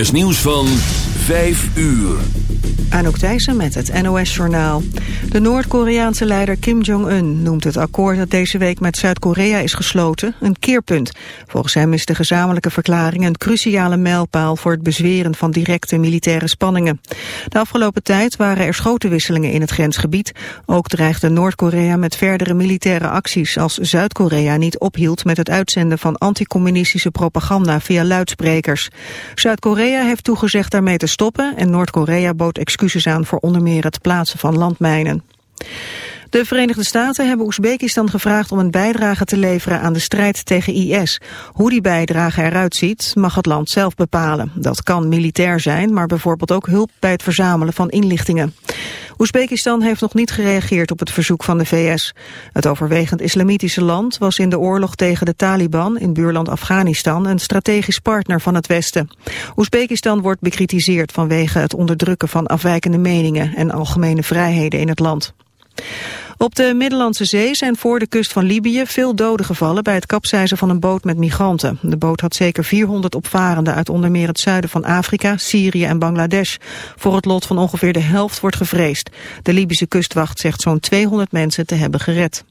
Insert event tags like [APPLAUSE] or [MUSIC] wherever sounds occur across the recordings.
NOS nieuws van 5 uur. Anouk Thijssen met het NOS-journaal. De Noord-Koreaanse leider Kim Jong-un noemt het akkoord dat deze week met Zuid-Korea is gesloten een keerpunt. Volgens hem is de gezamenlijke verklaring een cruciale mijlpaal voor het bezweren van directe militaire spanningen. De afgelopen tijd waren er schotenwisselingen in het grensgebied. Ook dreigde Noord-Korea met verdere militaire acties als Zuid-Korea niet ophield met het uitzenden van anticommunistische propaganda via luidsprekers. Zuid-Korea heeft toegezegd daarmee te stoppen en Noord-Korea bood excuses aan voor onder meer het plaatsen van landmijnen. De Verenigde Staten hebben Oezbekistan gevraagd om een bijdrage te leveren aan de strijd tegen IS. Hoe die bijdrage eruit ziet, mag het land zelf bepalen. Dat kan militair zijn, maar bijvoorbeeld ook hulp bij het verzamelen van inlichtingen. Oezbekistan heeft nog niet gereageerd op het verzoek van de VS. Het overwegend islamitische land was in de oorlog tegen de Taliban in buurland Afghanistan een strategisch partner van het Westen. Oezbekistan wordt bekritiseerd vanwege het onderdrukken van afwijkende meningen en algemene vrijheden in het land. Op de Middellandse Zee zijn voor de kust van Libië veel doden gevallen bij het kapseizen van een boot met migranten. De boot had zeker 400 opvarenden uit onder meer het zuiden van Afrika, Syrië en Bangladesh. Voor het lot van ongeveer de helft wordt gevreesd. De Libische kustwacht zegt zo'n 200 mensen te hebben gered.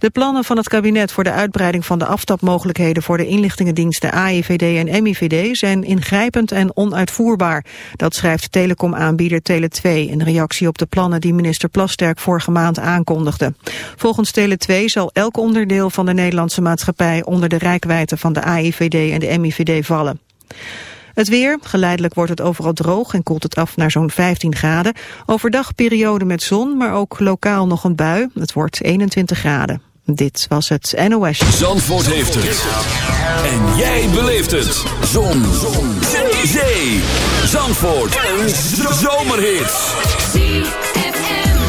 De plannen van het kabinet voor de uitbreiding van de aftapmogelijkheden voor de inlichtingendiensten AIVD en MIVD zijn ingrijpend en onuitvoerbaar. Dat schrijft telecomaanbieder Tele2 in reactie op de plannen die minister Plasterk vorige maand aankondigde. Volgens Tele2 zal elk onderdeel van de Nederlandse maatschappij onder de rijkwijde van de AIVD en de MIVD vallen. Het weer, geleidelijk wordt het overal droog en koelt het af naar zo'n 15 graden. Overdag periode met zon, maar ook lokaal nog een bui. Het wordt 21 graden. Dit was het NOS. Zandvoort heeft het. En jij beleeft het. Zon. Zon. Zee. Zee. Zandvoort. Een zomerhit.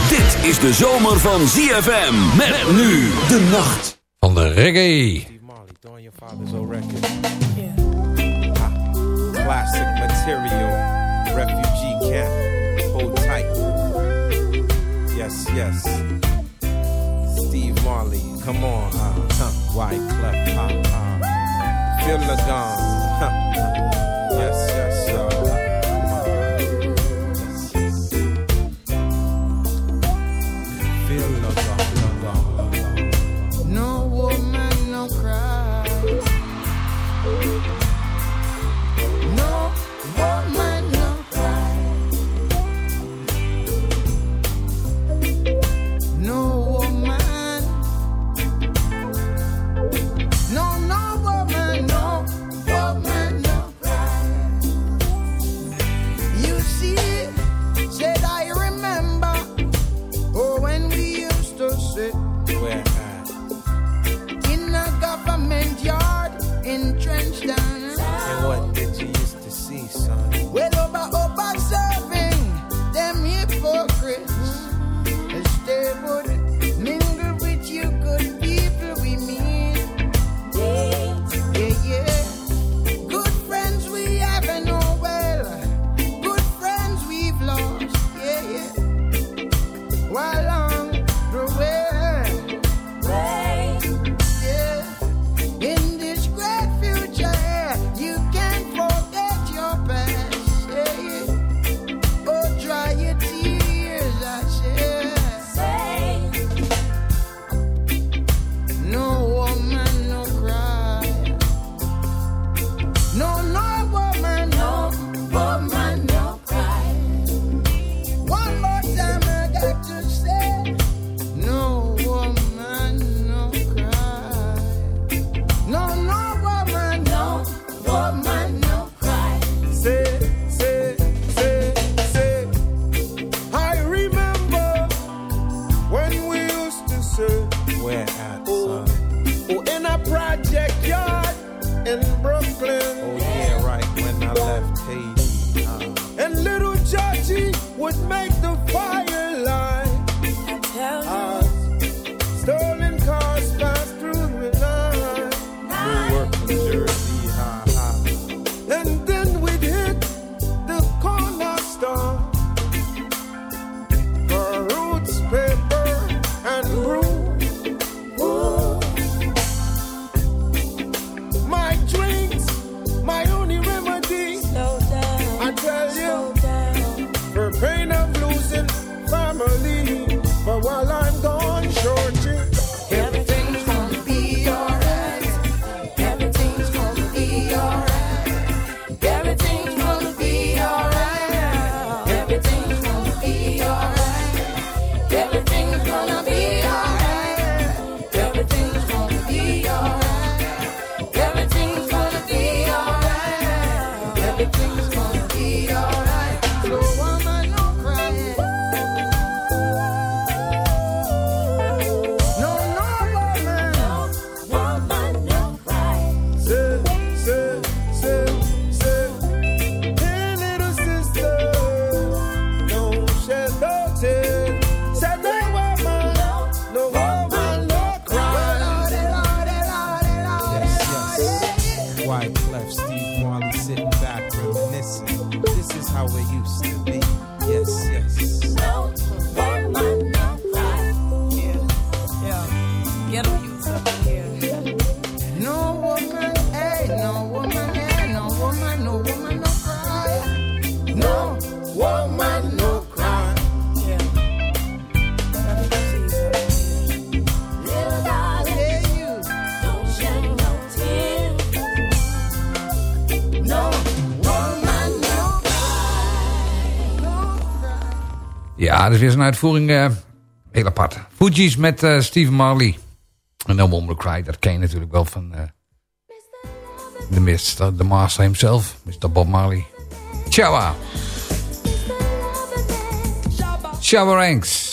Dit is de zomer van ZFM. Met nu de nacht. Van de reggae. Classic material. Refugee camp. Hold tight. Yes, yes. Steve Marley. Come on, uh, huh, white clef, uh, uh, the gong, huh, yes, yes, dat is weer zo'n uitvoering uh, heel apart. Fuji's met uh, Steve Marley. En No Woman Cry, dat ken je natuurlijk wel van uh, de Mr. de master himself, Mr. Bob Marley. Ciao. Shower Ranks.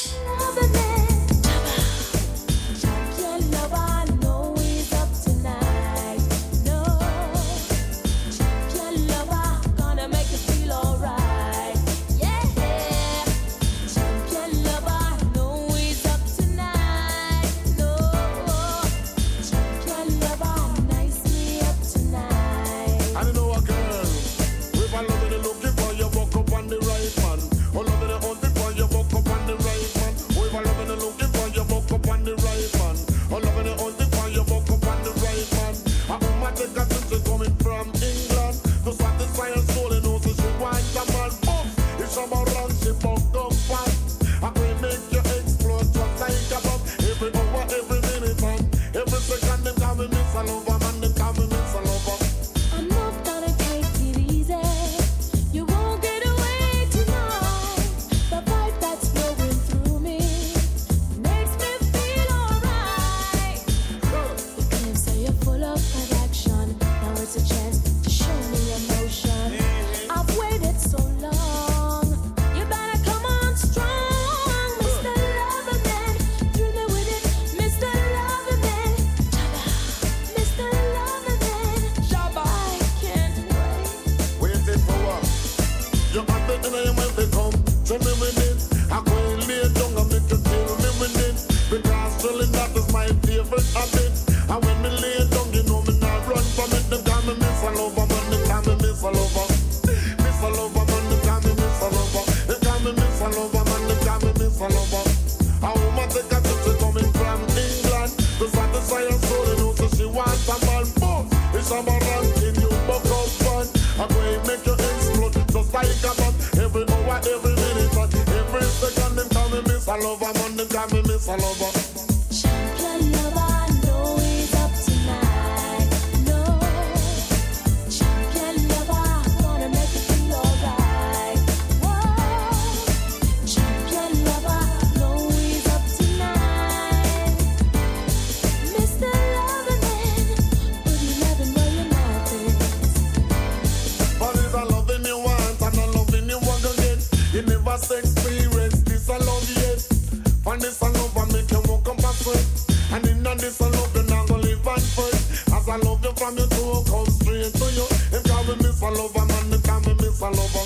And in this I love you, now go live at first. As I love you from your toe, come straight to you. If you have a miss a lover, man, they call me miss a lover.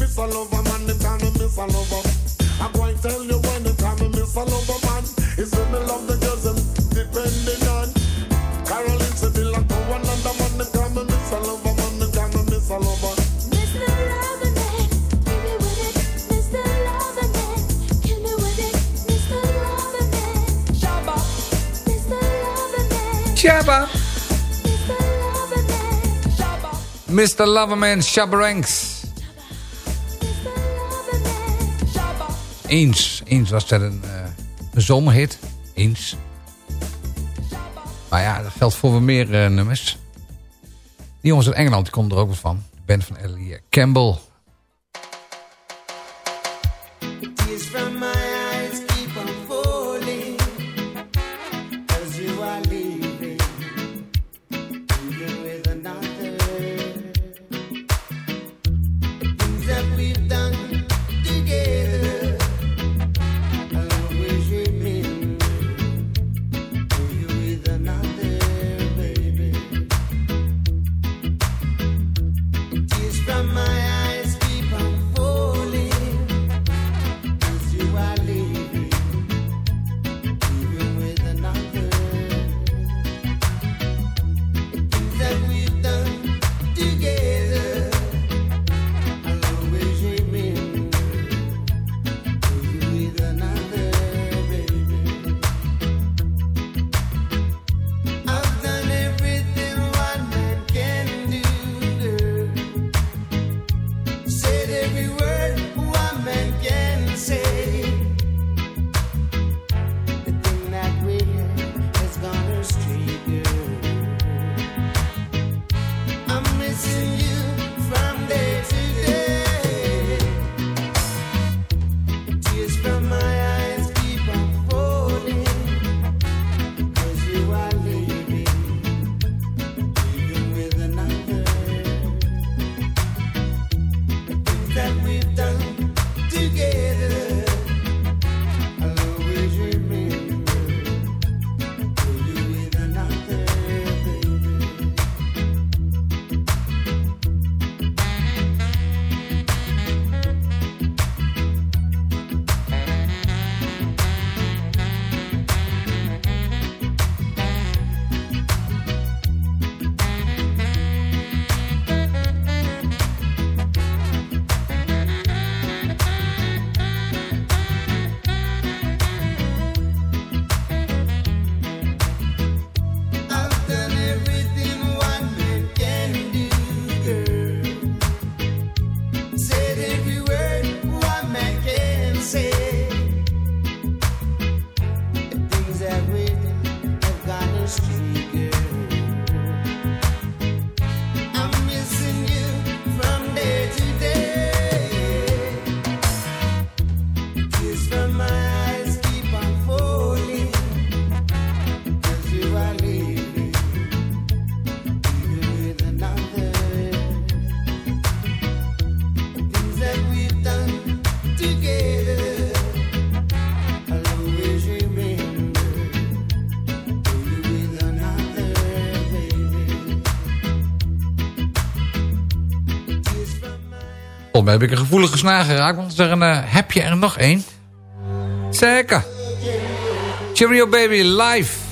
Miss a lover, man, they call me miss a lover. I'm going to tell you when they call me miss a lover, man. It's when me love the girls and Mr. Loverman Shabaranks. Eens, eens was dat een, uh, een zomerhit. Eens. Maar ja, dat geldt voor meer uh, nummers. Die jongens uit Engeland die komt er ook wat van. De band van Ellie Campbell. baby. Heb ik een gevoelige snaar geraakt. Want zeggen, uh, heb je er nog één? Zeker. Cheerio Baby live.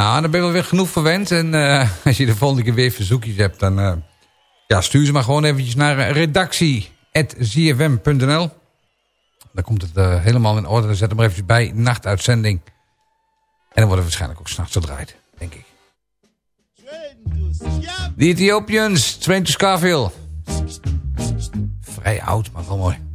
Nou, daar ben ik wel weer genoeg verwend. En uh, [LAUGHS] als je de volgende keer weer verzoekjes hebt, dan uh, ja, stuur ze maar gewoon eventjes naar redactie.zfm.nl. Dan komt het helemaal in orde. Dan zet hem er eventjes bij, nachtuitzending. En dan wordt het waarschijnlijk ook s'nachts gedraaid, denk ik. De Ethiopians, Train to Scarville. Vrij oud, maar wel mooi.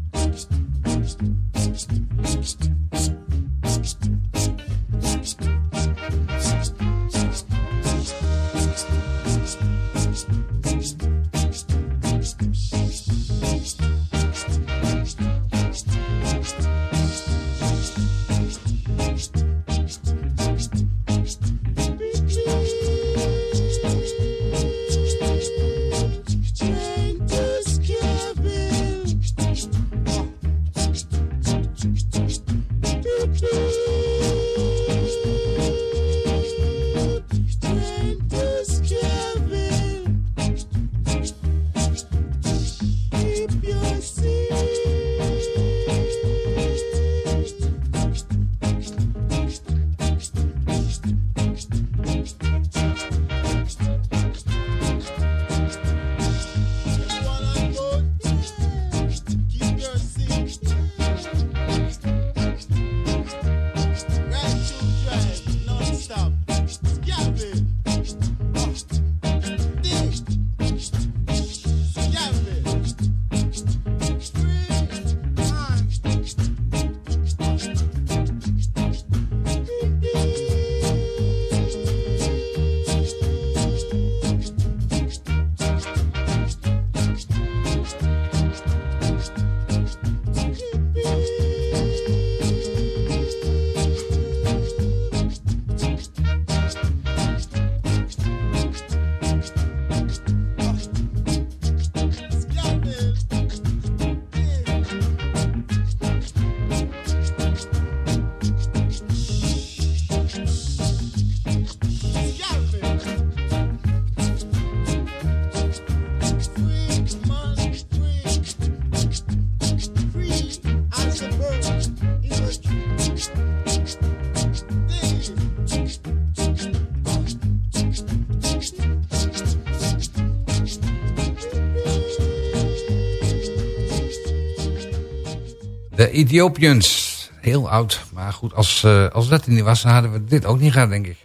De Ethiopians. Heel oud. Maar goed, als, uh, als dat niet was, hadden we dit ook niet gehad, denk ik.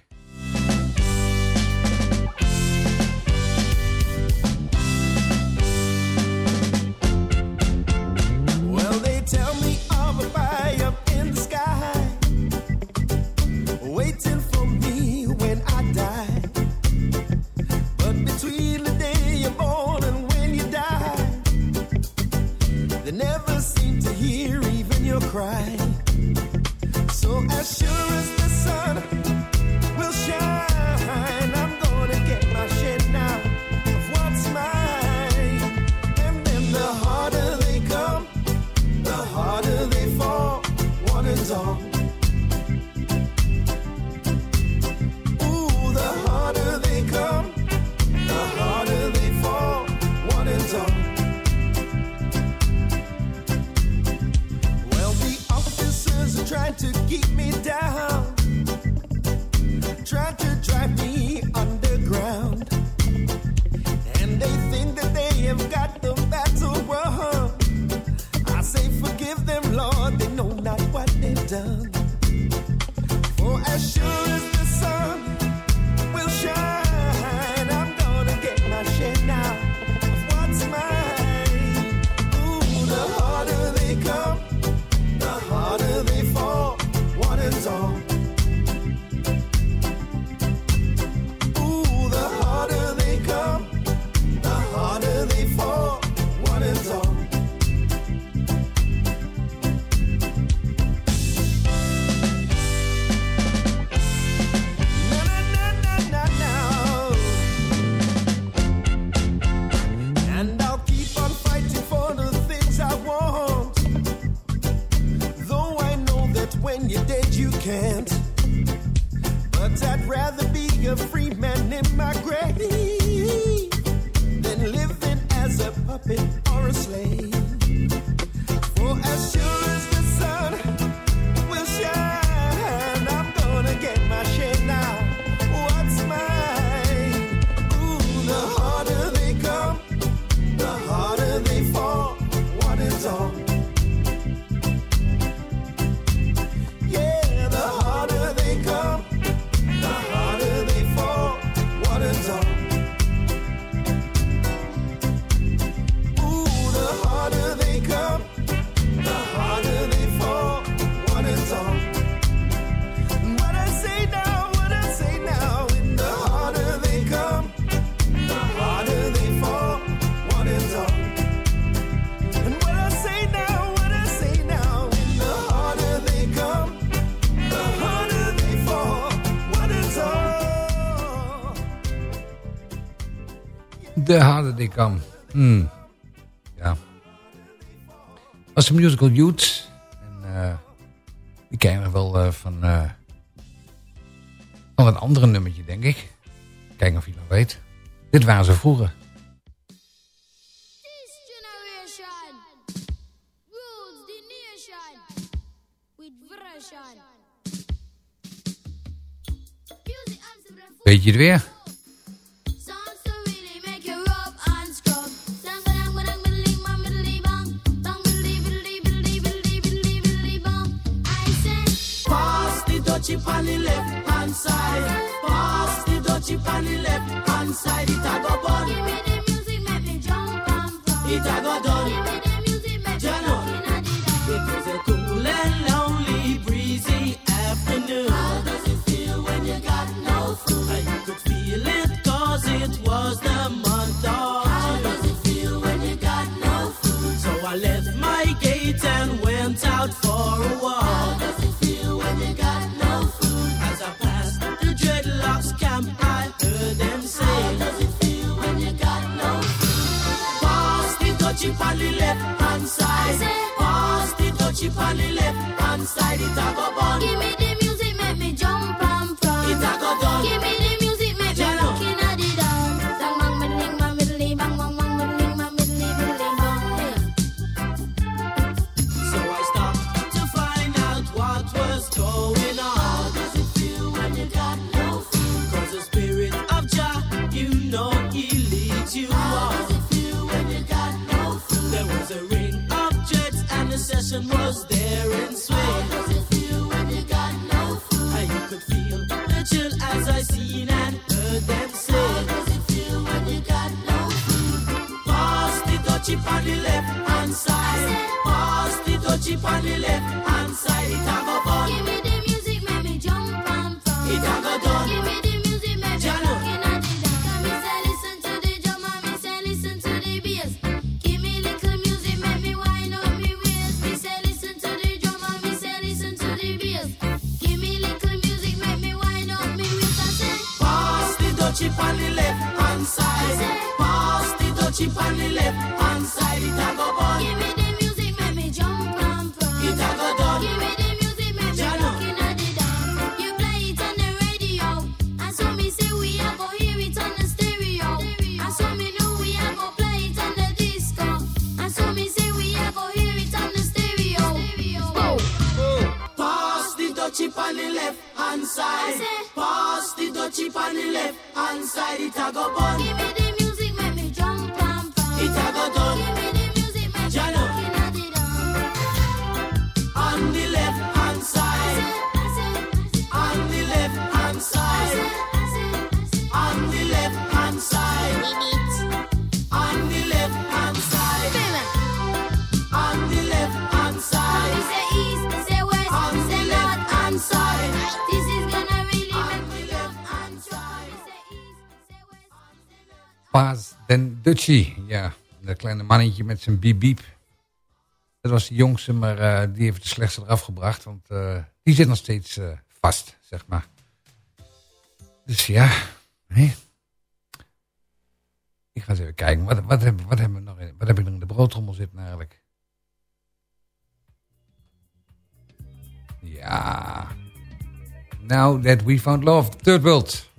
de Hadedekam. Hmm. Ja. Was een musical Youth. En, uh, die kennen we wel eh, van, uh, van een andere nummertje, denk ik. Kijken of je dat weet. Dit waren ze vroeger. Weet je het weer? Ja. Dat kleine mannetje met zijn biep. Dat was de jongste, maar eh, die heeft de slechtste eraf gebracht. Want eh, die zit nog steeds eh, vast, zeg maar. Dus ja. Ik ga eens even kijken. Wat, wat, hebben, wat, we nog in, wat heb ik nog in de broodrommel zitten eigenlijk? Ja. Now that we found love. Third World.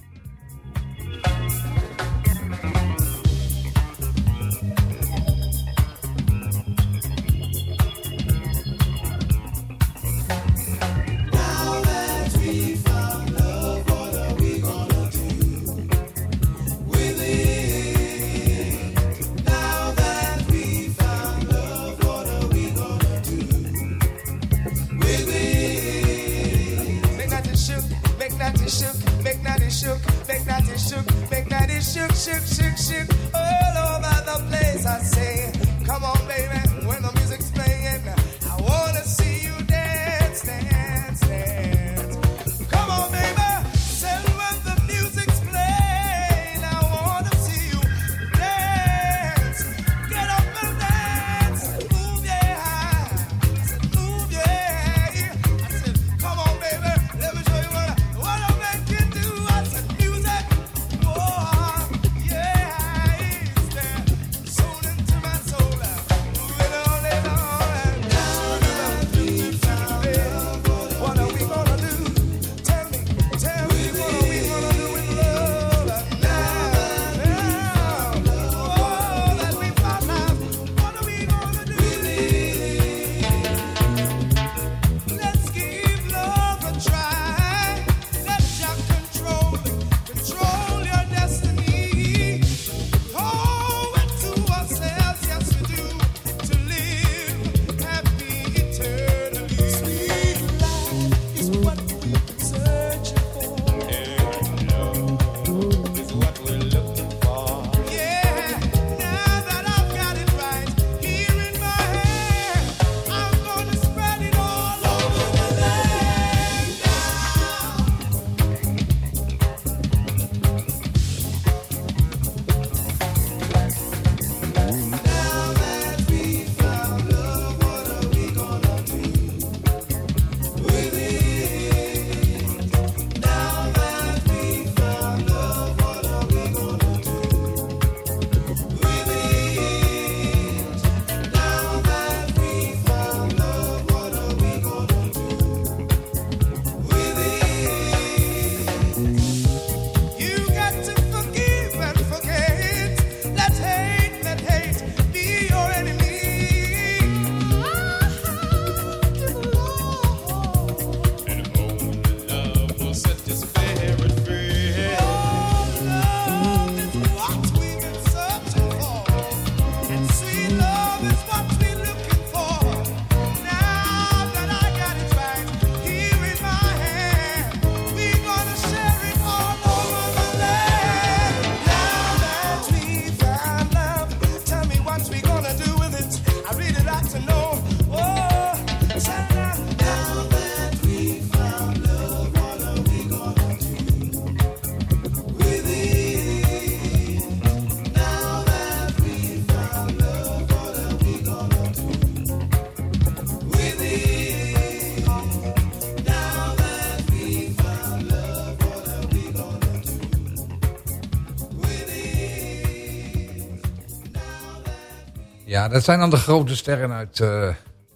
Ja, dat zijn dan de grote sterren uit uh,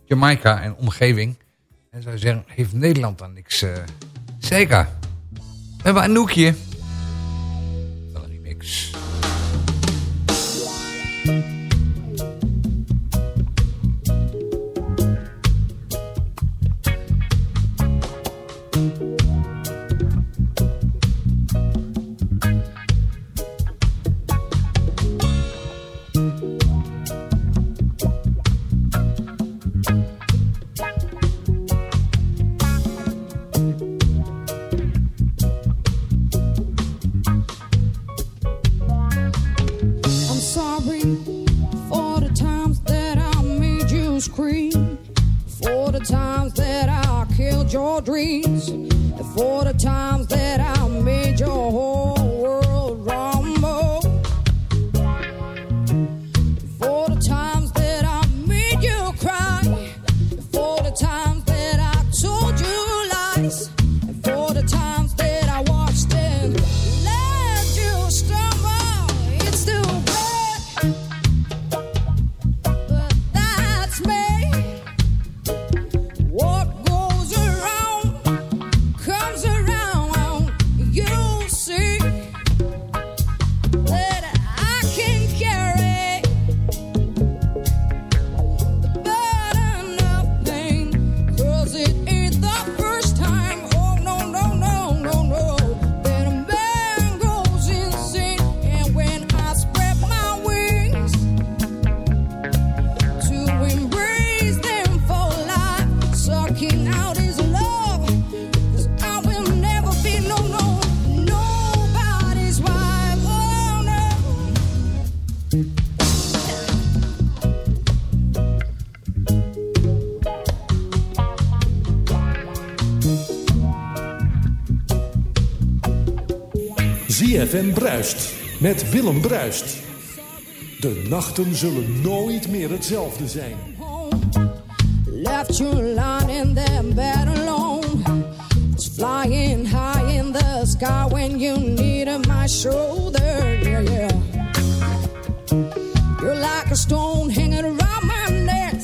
Jamaica en omgeving. En zou zeggen, heeft Nederland dan niks... Uh, zeker. We hebben Anoukje. ZFM Bruist met Willem Bruist. De nachten zullen nooit meer hetzelfde zijn. Left you lying in that bed alone. It's flying high in the sky when you needed my shoulder. Yeah, yeah. You're like a stone hanging around my neck.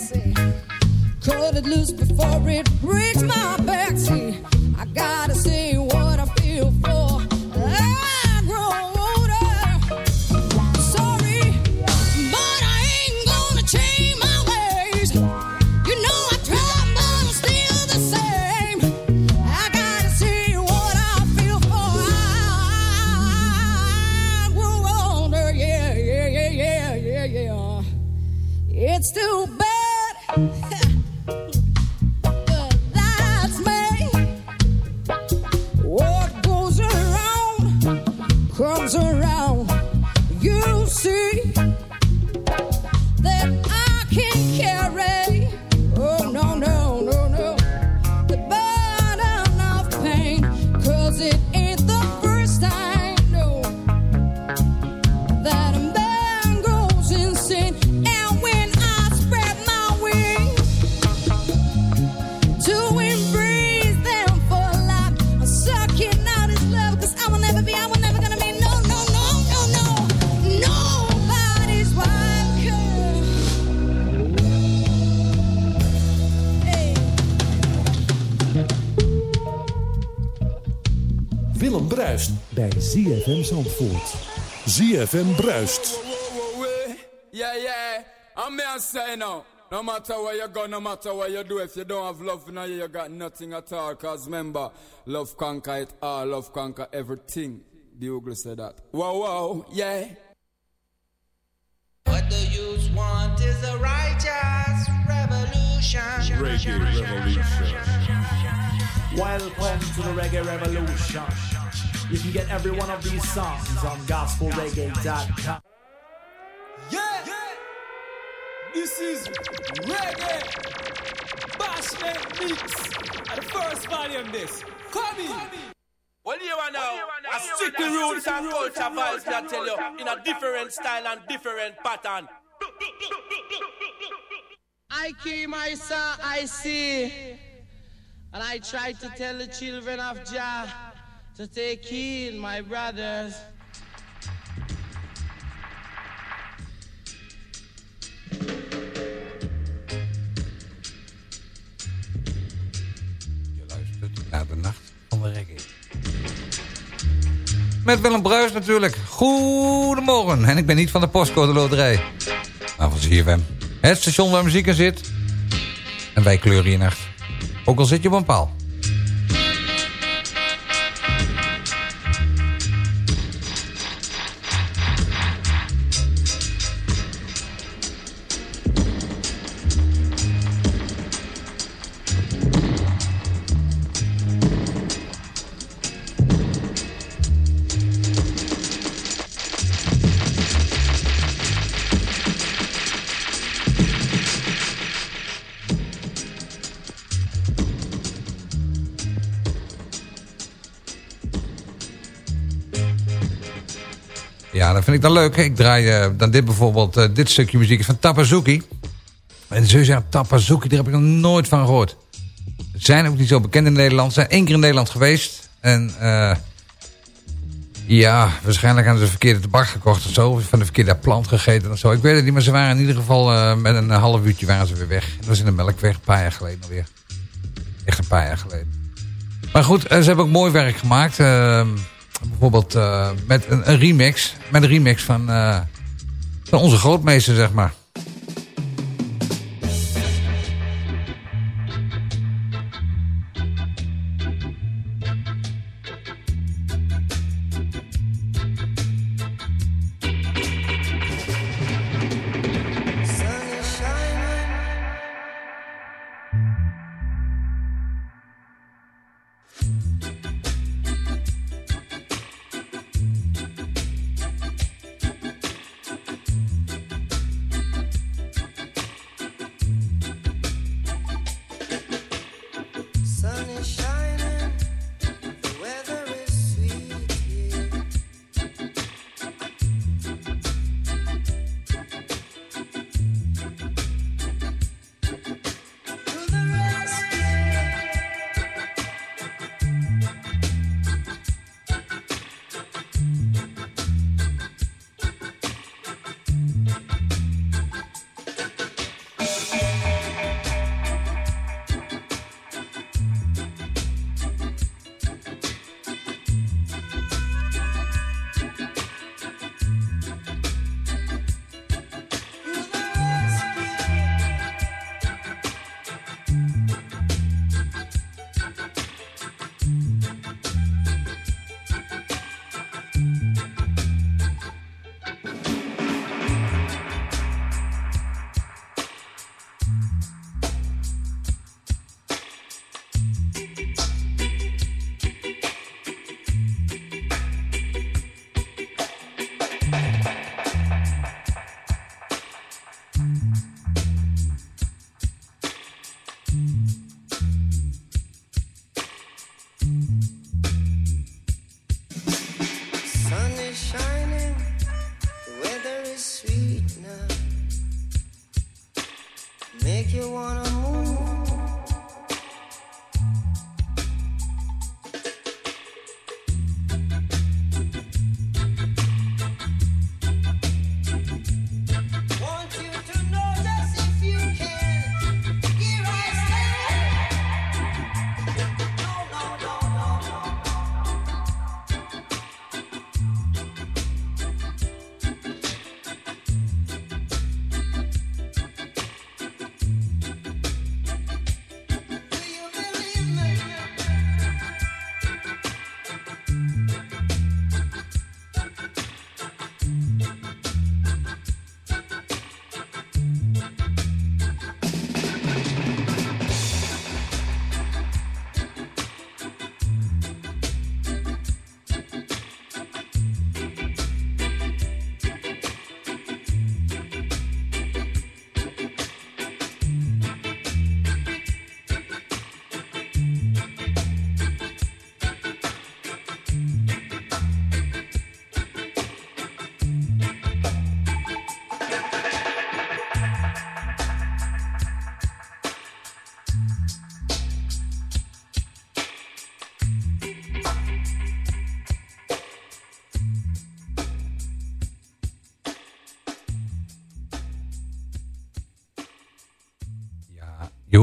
Cut it loose before it breaks my back. Yeah, yeah. I'm here and say now. No matter where you go, no matter what you do, if you don't have love in you, you got nothing at all. Cause remember, love conquer it all, love conquer everything. The Ogle said that. Wow, wow, yeah. What the youth want is a righteous revolution. Reggae Revolution. Welcome to the Reggae Revolution. You can get every one of these songs on gospelreggae.com. This is Reggae Bashment Mix. And the first volume this. Come in. Well, you are now a strictly roots and culture vibes that tell you in a different style and different pattern. I came, I saw, I see. And I tried to tell the children of Jah to take heed, my brothers. de nacht van de reggae. Met Willem Bruis natuurlijk. Goedemorgen. En ik ben niet van de postcode loterij. Maar van Het station waar muziek in zit. En wij kleuren je nacht. Ook al zit je op een paal. Ja, dat vind ik dan leuk. Ik draai eh, dan dit bijvoorbeeld, eh, dit stukje muziek van Tapazuki. En zul je zeggen, Tapazuki, daar heb ik nog nooit van gehoord. Ze zijn ook niet zo bekend in Nederland. Zijn één keer in Nederland geweest. En eh, ja, waarschijnlijk ze de verkeerde tabak gekocht of zo. Van de verkeerde plant gegeten of zo. Ik weet het niet, maar ze waren in ieder geval met een half uurtje waren ze weer weg. Dat was in de Melkweg, een paar jaar geleden alweer. Echt een paar jaar geleden. Maar goed, ze hebben ook mooi werk gemaakt. Bijvoorbeeld eh, met een, een remix. Met een remix van, eh, van onze grootmeester, zeg maar.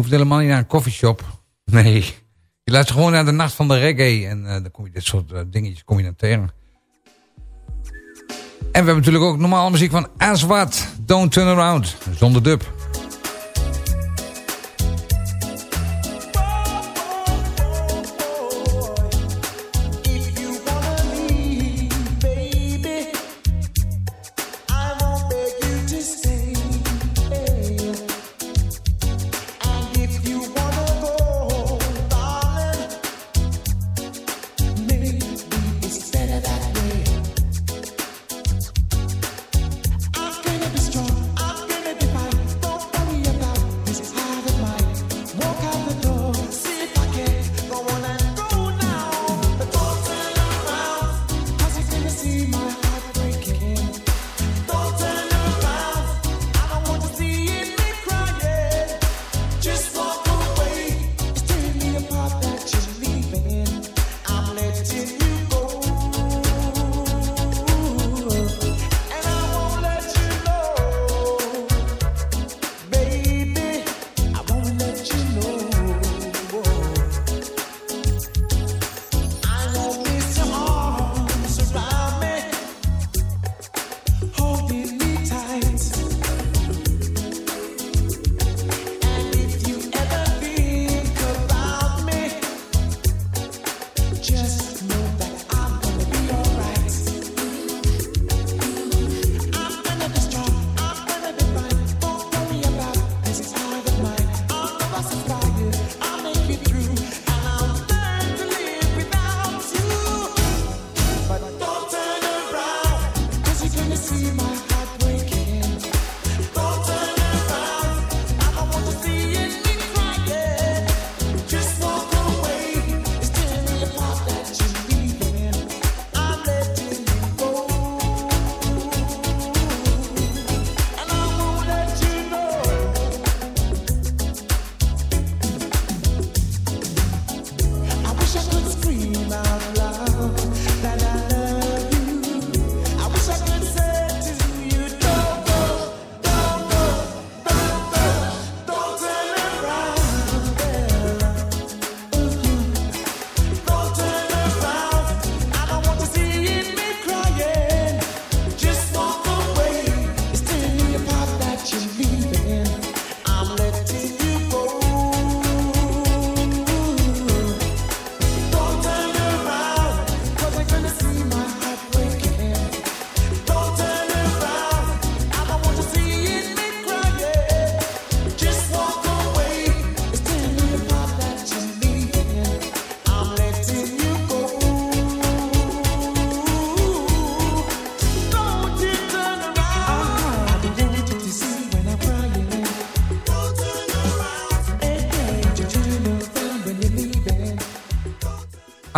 hoeft helemaal niet naar een coffeeshop. [LAUGHS] Nee. Je luistert gewoon naar de nacht van de reggae. En uh, dan kom je dit soort eh, dingetjes kom je tegen. En we hebben natuurlijk ook normale muziek van Aswad. Don't Turn Around. Zonder dub.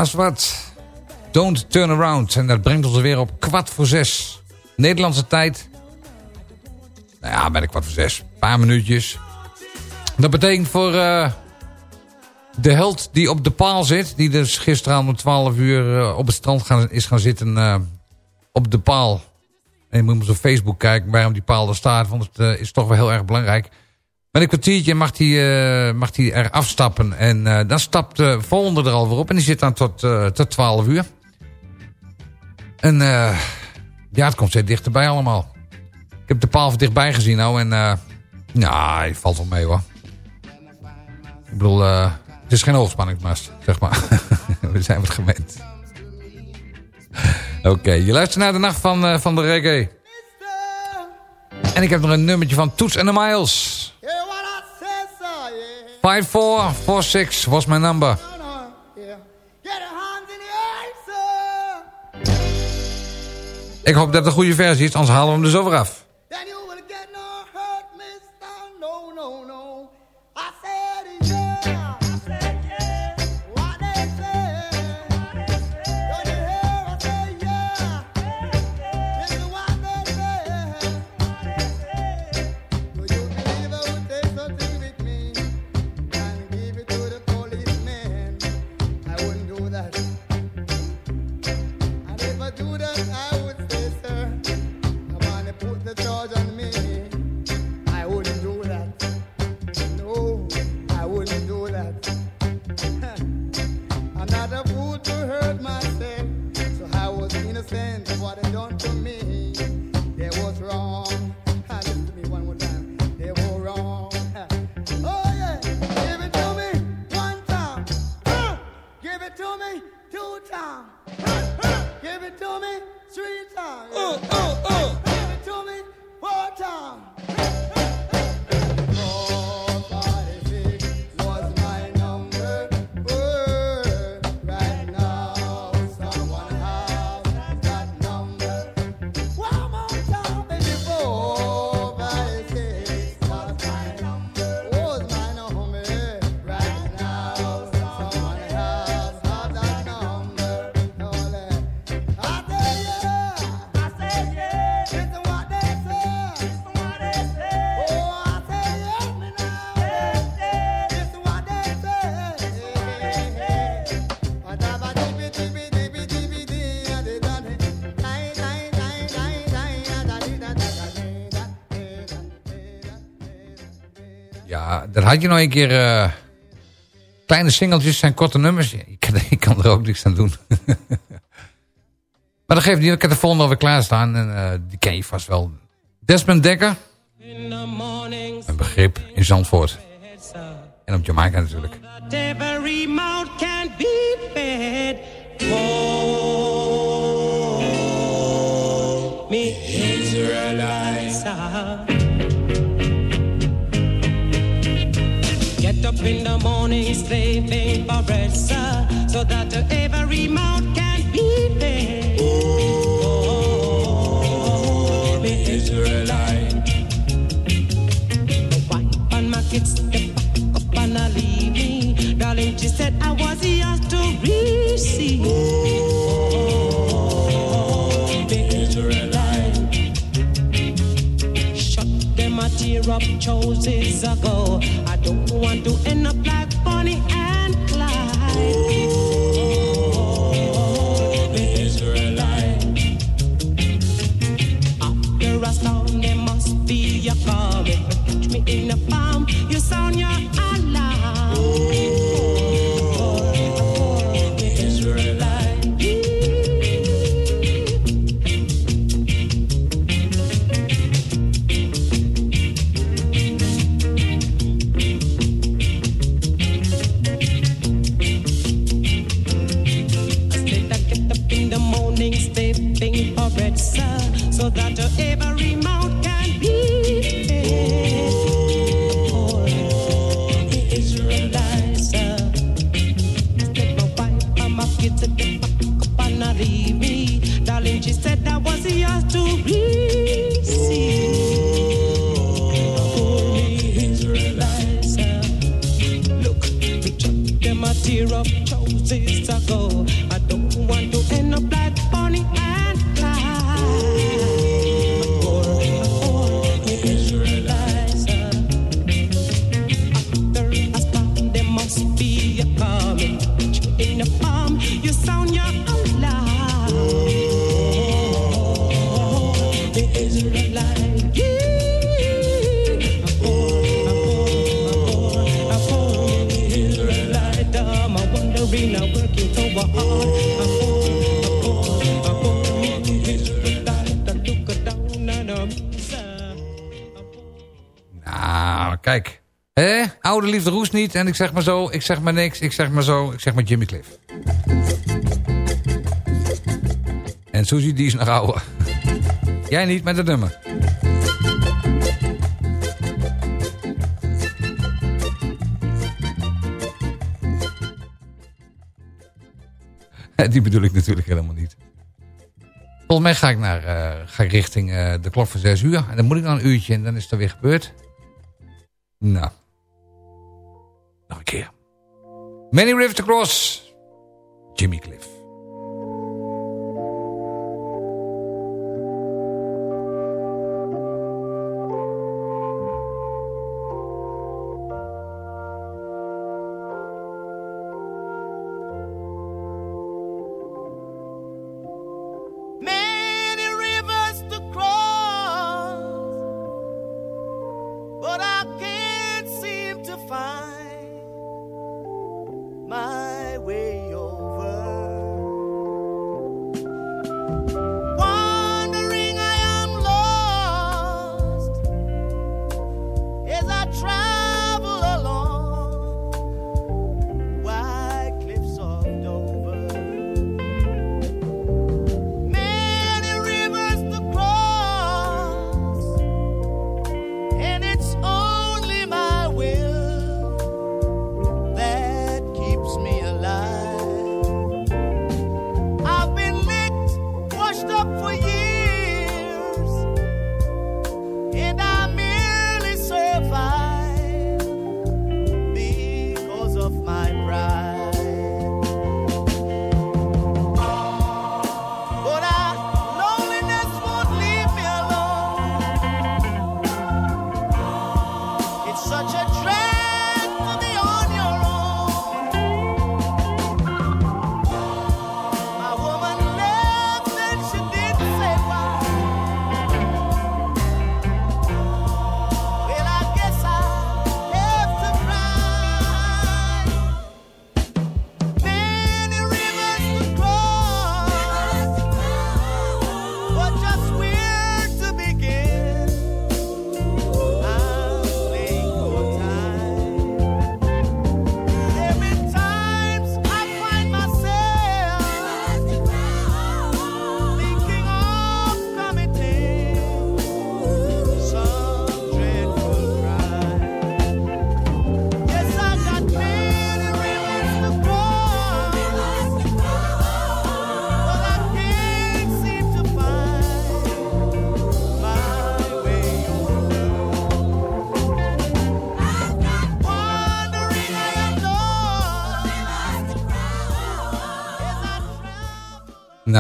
Aswad, Don't Turn Around. En dat brengt ons weer op kwart voor zes. Nederlandse tijd. Nou ja, bij de kwart voor zes. Een paar minuutjes. Dat betekent voor uh, de held die op de paal zit. Die dus gisteren om 12 uur uh, op het strand gaan, is gaan zitten uh, op de paal. En je moet op Facebook kijken waarom die paal er staat. Want het is toch wel heel erg belangrijk. Met een kwartiertje mag hij, uh, mag hij er afstappen. En uh, dan stapt de volgende er alweer op. En die zit dan tot, tot 12 uur. En ja, het komt steeds dichterbij allemaal. Ik heb de paal dichtbij gezien nou. En nou, hij valt wel mee hoor. Ik bedoel, het is geen hoogspanningsmast, zeg maar. [LAUGHS] We zijn wat gewend. [LAUGHS] Oké, je luistert naar de nacht van, van de reggae. En ik heb nog een nummertje van Toets en de Miles. 5446 was mijn number. Ik hoop dat het een goede versie is, anders halen we hem er zo af. Had je nog een keer... eh, kleine singeltjes zijn korte nummers. Ik kan, [LAUGHS] ik kan er ook niks aan doen. [LAUGHS] maar dat geeft niet. Ik heb de volgende alweer klaarstaan. En eh, die ken je vast wel. Desmond Dekker. Een begrip in Zandvoort. En op Jamaica natuurlijk. That every mouth can be fed. Oh, me Israelite. Up and I leave me. Darling, she said I was yours to receive. Oh, Israelite. Shut them a tear up choices ago. I kijk. Hé, oude liefde roest niet. En ik zeg maar zo, ik zeg maar niks, ik zeg maar zo, ik zeg maar Jimmy Cliff. En Suzy, die is nog ouder. Jij niet met het nummer. [LAUGHS] Die bedoel ik natuurlijk helemaal niet. Volgens mij ga ik, naar, eh, ga ik richting eh, de klok van 6 uur. En dan moet ik dan een uurtje en dan is het weer gebeurd. Nou. Nog een keer. Many Rivers to Cross. Jimmy Cliff.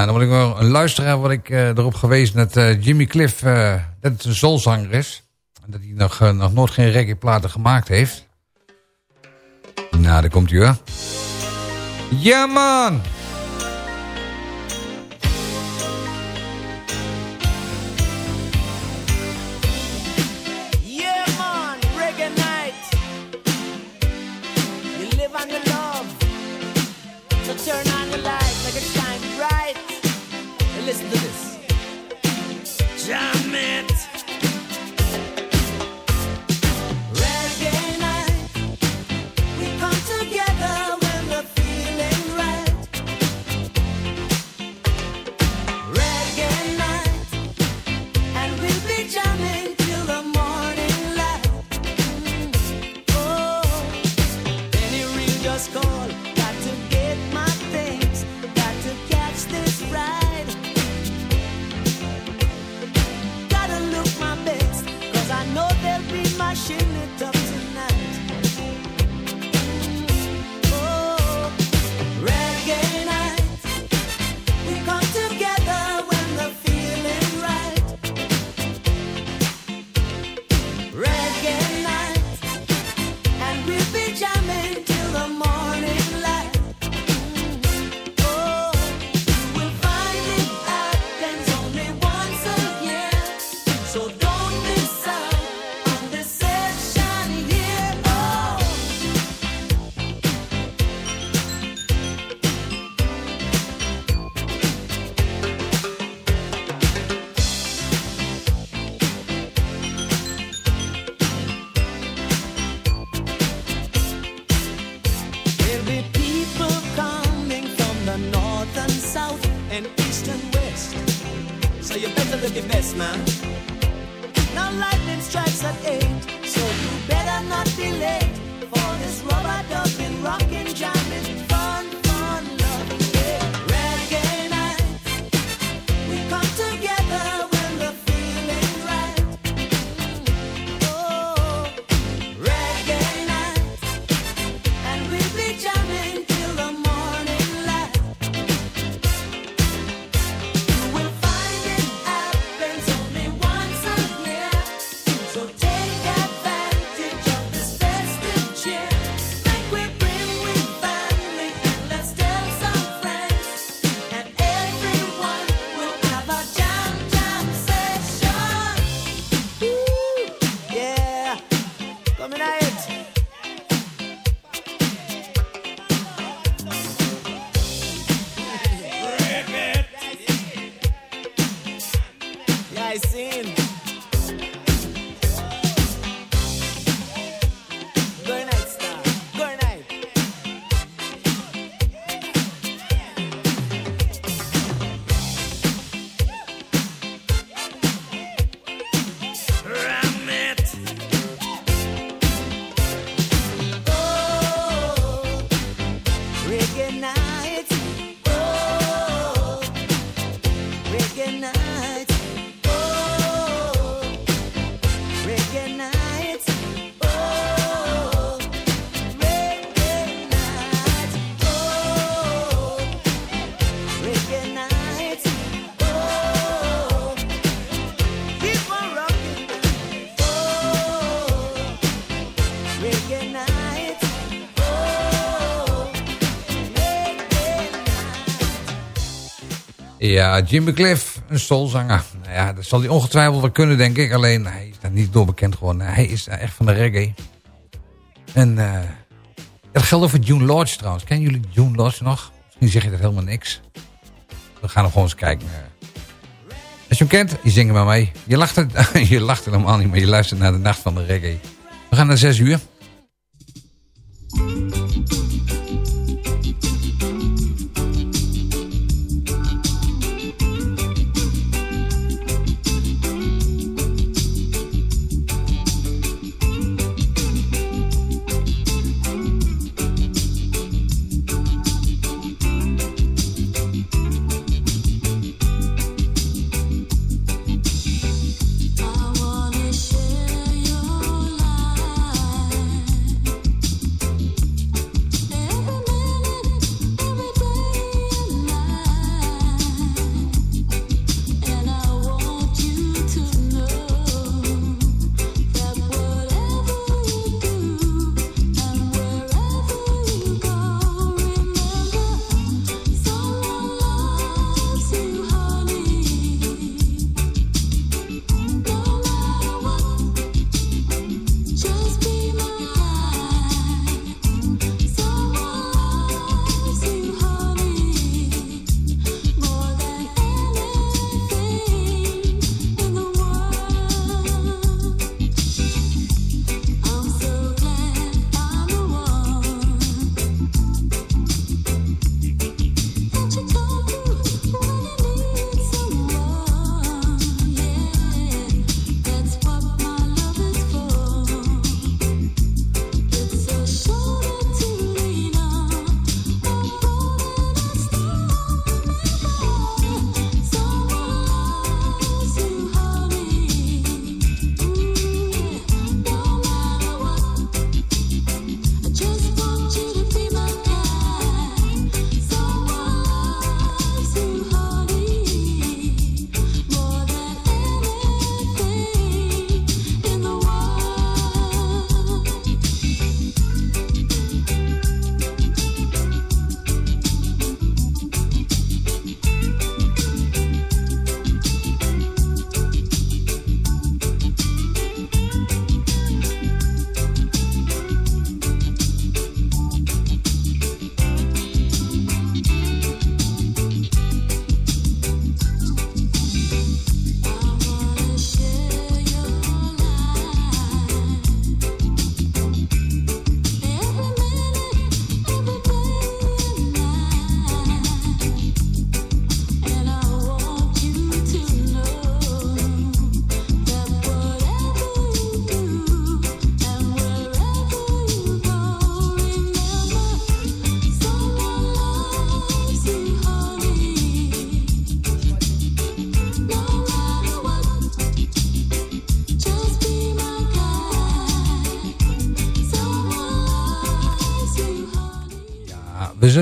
Nou, dan moet ik wel een luisteraar wat ik eh, erop geweest dat eh, Jimmy Cliff, uh, dat het een zolzanger is. En dat hij nog, nog nooit geen reggae-platen gemaakt heeft. Nou, daar komt hij hoor. Ja, man! Ja, Jim Cliff, een soulzanger. Nou ja, dat zal hij ongetwijfeld wel kunnen, denk ik. Alleen, hij is daar niet door bekend geworden. Hij is echt van de reggae. En uh, dat geldt ook June Lodge trouwens. Kennen jullie June Lodge nog? Misschien zeg je dat helemaal niks. We gaan nog gewoon eens kijken. Eh. Als je hem kent, je zingt maar mee. Je lacht, er, [LAUGHS] je lacht er helemaal niet, maar je luistert naar de nacht van de reggae. We gaan naar 6 uur.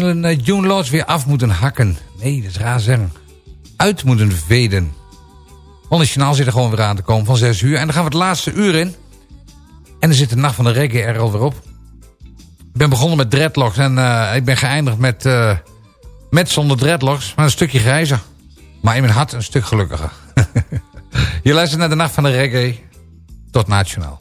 Zullen uh, June Lodge weer af moeten hakken. Nee, dat is raar. Uit moeten veden. Nationaal zit er gewoon weer aan te komen van 6 uur. En dan gaan we het laatste uur in. En dan zit de nacht van de reggae er alweer op. Ik ben begonnen met dreadlocks en uh, ik ben geëindigd met, uh, met zonder dreadlocks. Maar een stukje grijzer. Maar in mijn hart een stuk gelukkiger. [LAUGHS] Je luistert naar de nacht van de reggae. Tot nationaal.